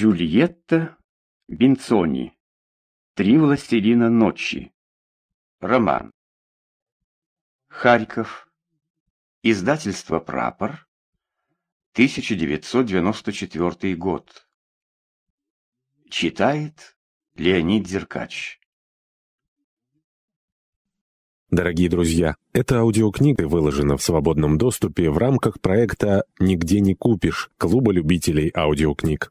Джульетта Бинцони. Три властелина ночи. Роман. Харьков. Издательство «Прапор». 1994 год. Читает Леонид Зеркач. Дорогие друзья, эта аудиокнига выложена в свободном доступе в рамках проекта «Нигде не купишь» Клуба любителей аудиокниг.